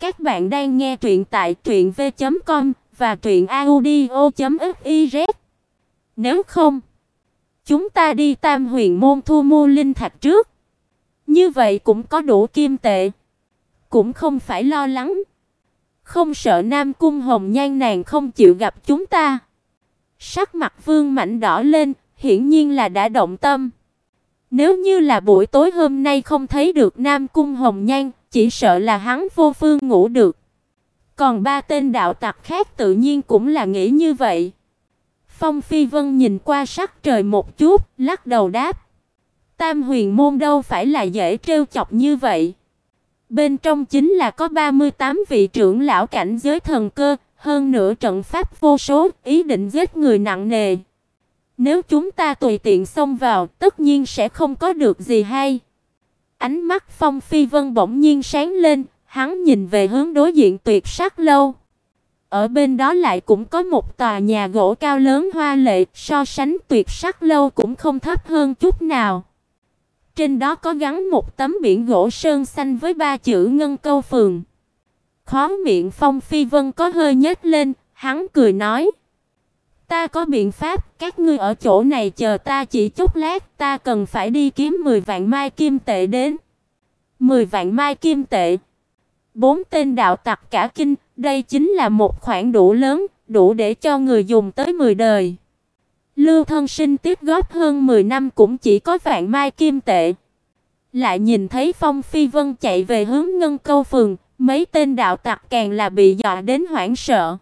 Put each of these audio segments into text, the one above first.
Các bạn đang nghe truyện tại truyệnv.com và truyệnaudio.fiz. Nếu không, chúng ta đi Tam Huyền môn thu mua linh thạch trước. Như vậy cũng có đủ kim tệ, cũng không phải lo lắng. Không sợ Nam cung Hồng Nhan nàng không chịu gặp chúng ta. Sắc mặt Vương Mạnh đỏ lên, hiển nhiên là đã động tâm. Nếu như là buổi tối hôm nay không thấy được Nam cung Hồng Nhan, chỉ sợ là hắn vô phương ngủ được. Còn ba tên đạo tặc khác tự nhiên cũng là nghĩ như vậy. Phong Phi Vân nhìn qua sắc trời một chút, lắc đầu đáp: Tam Huyền môn đâu phải là dễ trêu chọc như vậy. Bên trong chính là có 38 vị trưởng lão cảnh giới thần cơ, hơn nữa trận pháp vô số, ý định giết người nặng nề. Nếu chúng ta tùy tiện xông vào, tất nhiên sẽ không có được gì hay. Ánh mắt Phong Phi Vân bỗng nhiên sáng lên, hắn nhìn về hướng đối diện Tuyệt Sắc lâu. Ở bên đó lại cũng có một tòa nhà gỗ cao lớn hoa lệ, so sánh Tuyệt Sắc lâu cũng không thấp hơn chút nào. Trên đó có gắn một tấm biển gỗ sơn xanh với ba chữ Ngân Câu phường. Khóe miệng Phong Phi Vân có hơi nhếch lên, hắn cười nói: "Ta có biện pháp, các ngươi ở chỗ này chờ ta chỉ chút lát, ta cần phải đi kiếm 10 vạn mai kim tệ đến." 10 vạn mai kim tệ. Bốn tên đạo tặc cả kinh, đây chính là một khoản đủ lớn, đủ để cho người dùng tới 10 đời. Lưu Thân Sinh tiếp góp hơn 10 năm cũng chỉ có vạn mai kim tệ. Lại nhìn thấy Phong Phi Vân chạy về hướng Ngân Câu phường, mấy tên đạo tặc càng là bị dọa đến hoảng sợ.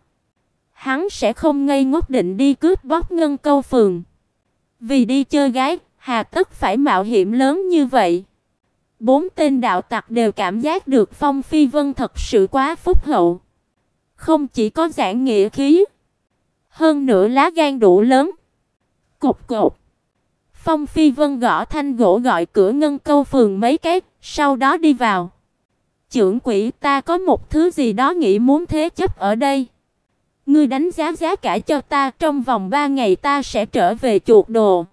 Hắn sẽ không ngây ngốc định đi cướp bóc Ngân Câu phường. Vì đi chơi gái, hà tất phải mạo hiểm lớn như vậy. Bốn tên đạo tặc đều cảm giác được Phong Phi Vân thật sự quá phúc hậu. Không chỉ có giảng nghĩa khí, hơn nữa lá gan đủ lớn. Cục cục. Phong Phi Vân gõ thanh gỗ gọi cửa ngân câu phường mấy cái, sau đó đi vào. Trưởng quỷ ta có một thứ gì đó nghĩ muốn thế chấp ở đây. Ngươi đánh giá giá cả cho ta, trong vòng 3 ngày ta sẽ trở về chuột đồ.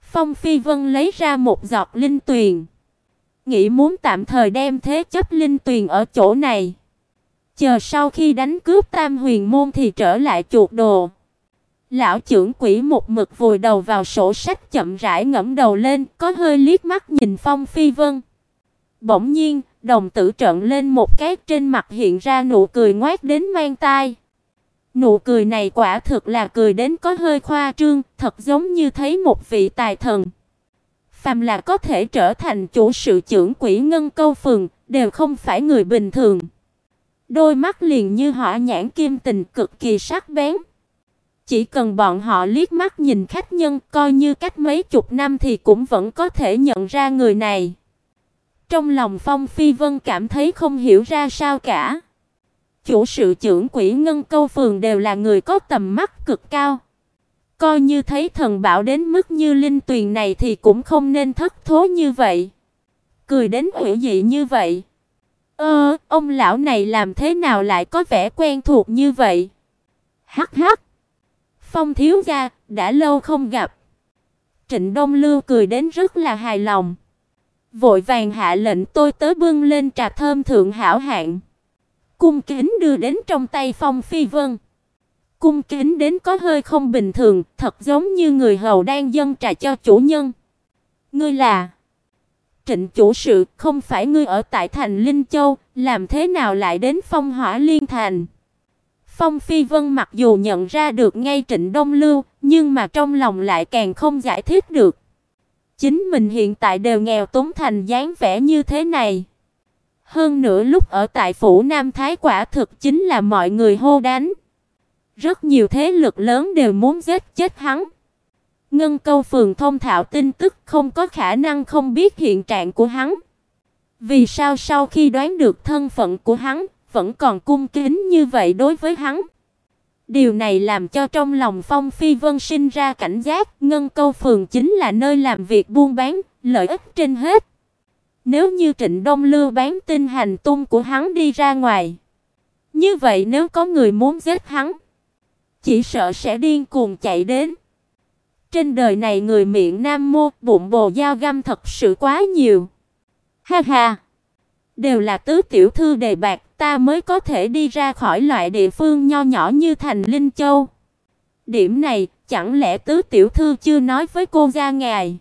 Phong Phi Vân lấy ra một giọt linh tuyền nghĩ muốn tạm thời đem thế chấp linh tuyền ở chỗ này. Chờ sau khi đánh cướp Tam Huyền môn thì trở lại chuột đồ. Lão trưởng quỷ một mực vùi đầu vào sổ sách chậm rãi ngẫm đầu lên, có hơi liếc mắt nhìn Phong Phi Vân. Bỗng nhiên, đồng tử trợn lên một cái, trên mặt hiện ra nụ cười ngoác đến mang tai. Nụ cười này quả thực là cười đến có hơi khoa trương, thật giống như thấy một vị tài thần phàm là có thể trở thành chủ sự trưởng quỹ ngân câu phường, đều không phải người bình thường. Đôi mắt liền như hỏa nhãn kim tình cực kỳ sắc bén. Chỉ cần bọn họ liếc mắt nhìn khách nhân, coi như cách mấy chục năm thì cũng vẫn có thể nhận ra người này. Trong lòng Phong Phi Vân cảm thấy không hiểu ra sao cả. Chủ sự trưởng quỹ ngân câu phường đều là người có tầm mắt cực cao. Coi như thấy thần bảo đến mức như linh tuyền này thì cũng không nên thất thố như vậy. Cười đến ủy dị như vậy. Ơ, ông lão này làm thế nào lại có vẻ quen thuộc như vậy? Hắc hắc. Phong thiếu gia, đã lâu không gặp. Trịnh Đông Lưu cười đến rất là hài lòng. Vội vàng hạ lệnh tôi tới bưng lên trà thơm thượng hảo hạng. Cung kính đưa đến trong tay Phong Phi Vân cung kính đến có hơi không bình thường, thật giống như người hầu đang dâng trà cho chủ nhân. Ngươi là Trịnh chủ sự, không phải ngươi ở tại thành Linh Châu, làm thế nào lại đến Phong Hỏa Liên thành? Phong Phi Vân mặc dù nhận ra được ngay Trịnh Đông Lưu, nhưng mà trong lòng lại càng không giải thích được. Chính mình hiện tại đều nghèo túng thành dáng vẻ như thế này. Hơn nữa lúc ở tại phủ Nam Thái quả thực chính là mọi người hô đánh. Rất nhiều thế lực lớn đều muốn giết chết hắn. Ngân Câu phường thông thạo tin tức không có khả năng không biết hiện trạng của hắn. Vì sao sau khi đoán được thân phận của hắn, vẫn còn cung kính như vậy đối với hắn? Điều này làm cho trong lòng Phong Phi Vân sinh ra cảnh giác, Ngân Câu phường chính là nơi làm việc buôn bán, lợi ích trên hết. Nếu như Trịnh Đông Lưu bán tin hành tung của hắn đi ra ngoài, như vậy nếu có người muốn giết hắn, chỉ sợ sẽ điên cuồng chạy đến. Trên đời này người miệng nam mô, bụng bồ dao găm thật sự quá nhiều. Ha ha. Đều là tứ tiểu thư đề bạc, ta mới có thể đi ra khỏi loại địa phương nho nhỏ như thành Linh Châu. Điểm này, chẳng lẽ tứ tiểu thư chưa nói với cô gia ngài?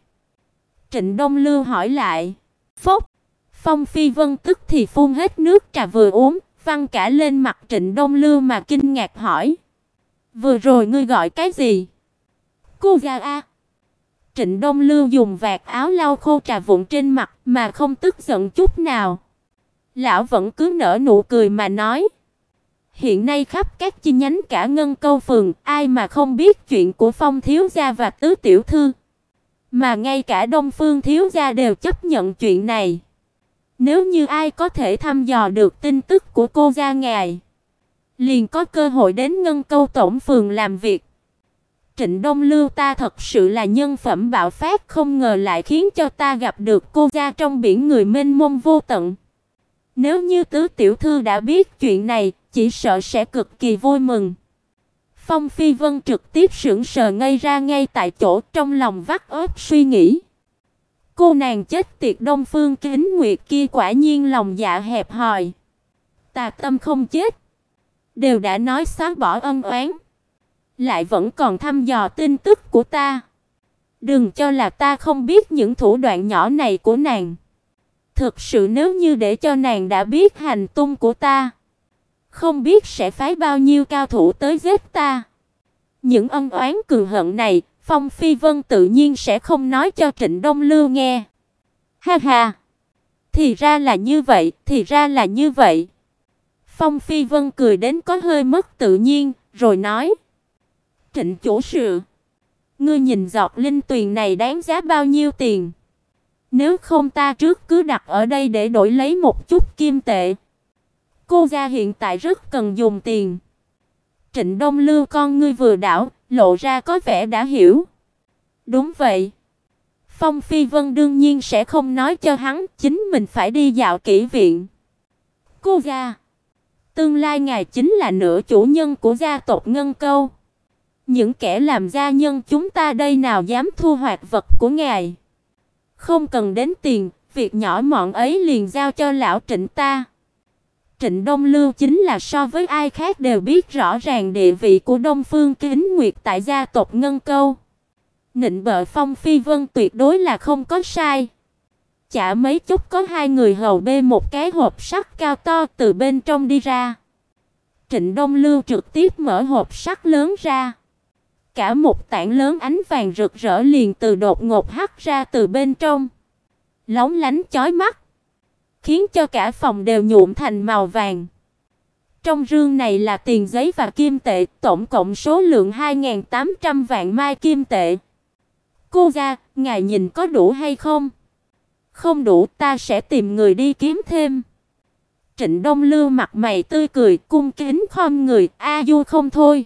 Trịnh Đông Lưu hỏi lại. Phốc. Phong Phi Vân tức thì phun hết nước trà vừa uống, văng cả lên mặt Trịnh Đông Lưu mà kinh ngạc hỏi. Vừa rồi ngươi gọi cái gì? Cô gia a. Trịnh Đông Lưu dùng vạt áo lau khô trà vụn trên mặt mà không tức giận chút nào. Lão vẫn cứ nở nụ cười mà nói: Hiện nay khắp các chi nhánh cả ngân câu phường, ai mà không biết chuyện của Phong thiếu gia và tứ tiểu thư, mà ngay cả Đông Phương thiếu gia đều chấp nhận chuyện này. Nếu như ai có thể thăm dò được tin tức của cô gia ngài, liền có cơ hội đến ngân câu tổng phường làm việc. Trịnh Đông Lưu ta thật sự là nhân phẩm bạo phát, không ngờ lại khiến cho ta gặp được cô gia trong biển người mênh mông vô tận. Nếu như tứ tiểu thư đã biết chuyện này, chỉ sợ sẽ cực kỳ vui mừng. Phong Phi Vân trực tiếp sững sờ ngây ra ngay tại chỗ, trong lòng vắt óc suy nghĩ. Cô nàng chết tiệt Đông Phương Kính Nguyệt kia quả nhiên lòng dạ hẹp hòi. Tà tâm không chết, đều đã nói xóa bỏ ân oán, lại vẫn còn thăm dò tin tức của ta. Đừng cho là ta không biết những thủ đoạn nhỏ này của nàng. Thực sự nếu như để cho nàng đã biết hành tung của ta, không biết sẽ phái bao nhiêu cao thủ tới giết ta. Những ân oán cường hận này, Phong Phi Vân tự nhiên sẽ không nói cho Trịnh Đông Lưu nghe. Ha ha. Thì ra là như vậy, thì ra là như vậy. Phong Phi Vân cười đến có hơi mất tự nhiên, rồi nói: "Trịnh chủ sự, ngươi nhìn giọt linh tuyền này đáng giá bao nhiêu tiền? Nếu không ta trước cứ đặt ở đây để đổi lấy một chút kim tệ." Cô gia hiện tại rất cần dùng tiền. Trịnh Đông Lưu con ngươi vừa đảo, lộ ra có vẻ đã hiểu. Đúng vậy. Phong Phi Vân đương nhiên sẽ không nói cho hắn, chính mình phải đi dạo kỹ viện. Cô gia, tương lai ngài chính là nửa chủ nhân của gia tộc Ngân Câu. Những kẻ làm gia nhân chúng ta đây nào dám thu hoạch vật của ngài. Không cần đến tiền, việc nhỏ mọn ấy liền giao cho lão Trịnh ta. Trịnh Đông Lưu chính là so với ai khác đều biết rõ ràng địa vị của Đông Phương Kính Nguyệt tại gia tộc Ngân Câu. Nịnh bợ Phong Phi Vân tuyệt đối là không có sai. Chả mấy chút có hai người hầu bê một cái hộp sắt cao to từ bên trong đi ra. Trịnh Đông Lưu trực tiếp mở hộp sắt lớn ra. Cả một tảng lớn ánh vàng rực rỡ liền từ đột ngột hắt ra từ bên trong. Lóng lánh chói mắt khiến cho cả phòng đều nhuộm thành màu vàng. Trong rương này là tiền giấy và kim tệ, tổng cộng số lượng 2800 vạn mai kim tệ. Cô gia, ngài nhìn có đủ hay không? Không đủ, ta sẽ tìm người đi kiếm thêm. Trịnh Đông Lưu mặt mày tươi cười, cung kính khom người, a du không thôi.